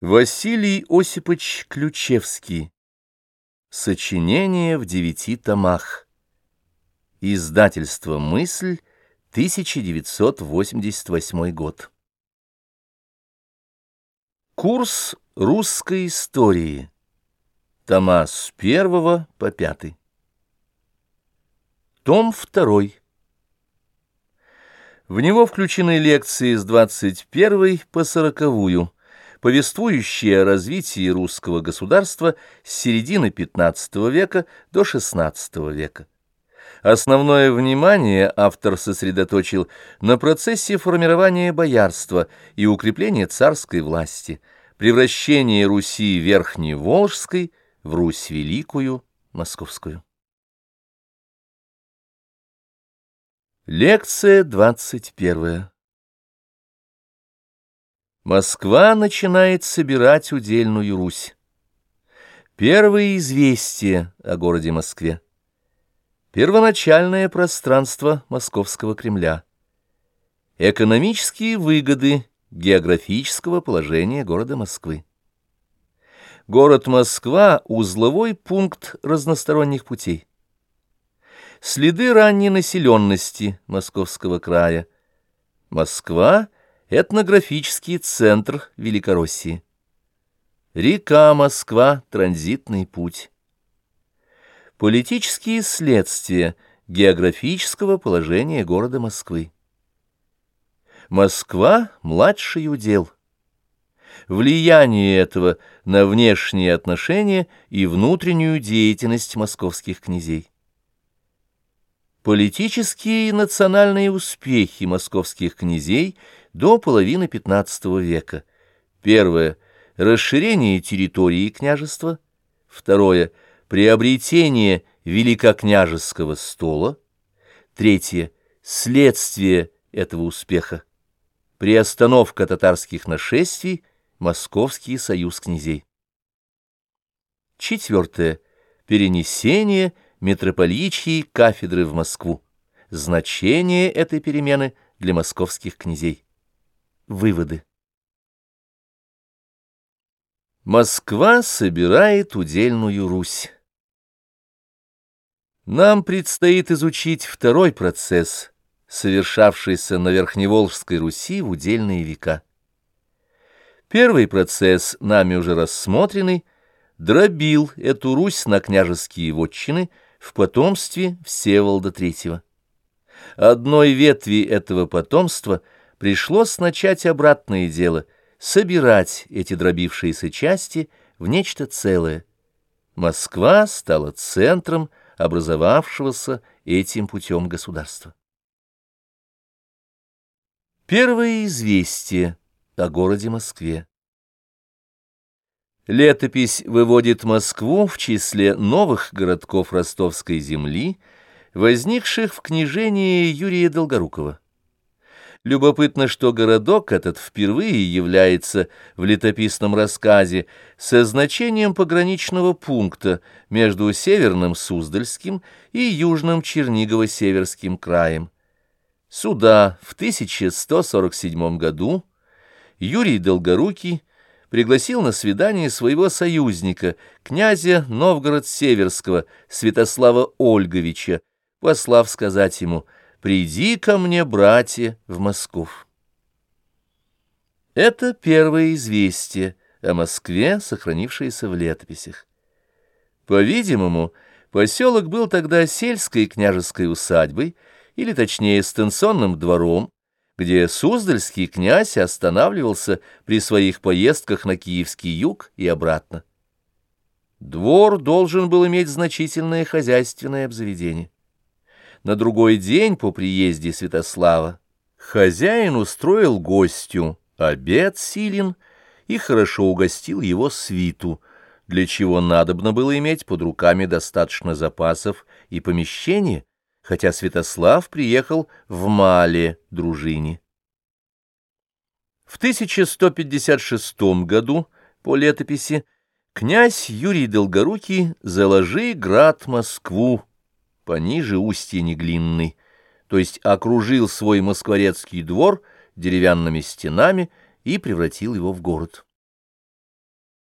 Василий Осипович Ключевский. Сочинение в девяти томах. Издательство «Мысль», 1988 год. Курс русской истории. Тома с первого по пятый. Том второй. В него включены лекции с 21 по 40 повествующие о развитии русского государства с середины XV века до XVI века. Основное внимание автор сосредоточил на процессе формирования боярства и укрепления царской власти, превращения Руси Верхневолжской в Русь Великую Московскую. Лекция двадцать первая Москва начинает собирать удельную Русь. Первые известия о городе Москве. Первоначальное пространство Московского Кремля. Экономические выгоды географического положения города Москвы. Город Москва – узловой пункт разносторонних путей. Следы ранней населенности Московского края. Москва – Этнографический центр Великороссии. Река Москва, транзитный путь. Политические следствия географического положения города Москвы. Москва – младший удел. Влияние этого на внешние отношения и внутреннюю деятельность московских князей. Политические и национальные успехи московских князей – до половины XV века. Первое – расширение территории княжества. Второе – приобретение великокняжеского стола. Третье – следствие этого успеха. Приостановка татарских нашествий, Московский союз князей. Четвертое – перенесение митрополичьей кафедры в Москву. Значение этой перемены для московских князей. Выводы. Москва собирает удельную Русь. Нам предстоит изучить второй процесс, совершавшийся на Верхневолжской Руси в удельные века. Первый процесс, нами уже рассмотренный, дробил эту Русь на княжеские вотчины в потомстве Всеволода III. Одной ветви этого потомства – пришлось начать обратное дело — собирать эти дробившиеся части в нечто целое. Москва стала центром образовавшегося этим путем государства. Первое известие о городе Москве. Летопись выводит Москву в числе новых городков ростовской земли, возникших в княжении Юрия Долгорукова. Любопытно, что городок этот впервые является в летописном рассказе со значением пограничного пункта между Северным Суздальским и Южным Чернигово-Северским краем. Сюда в 1147 году Юрий Долгорукий пригласил на свидание своего союзника, князя Новгород-Северского, Святослава Ольговича, послав сказать ему – приди ко мне, братья, в Москов. Это первое известие о Москве, сохранившееся в летописях. По-видимому, поселок был тогда сельской княжеской усадьбой, или точнее станционным двором, где Суздальский князь останавливался при своих поездках на Киевский юг и обратно. Двор должен был иметь значительное хозяйственное обзаведение на другой день по приезде Святослава хозяин устроил гостю обед силен и хорошо угостил его свиту, для чего надобно было иметь под руками достаточно запасов и помещения, хотя Святослав приехал в Мале дружине. В 1156 году, по летописи, князь Юрий Долгорукий «Заложи град Москву» пониже устья Неглинной, то есть окружил свой москворецкий двор деревянными стенами и превратил его в город.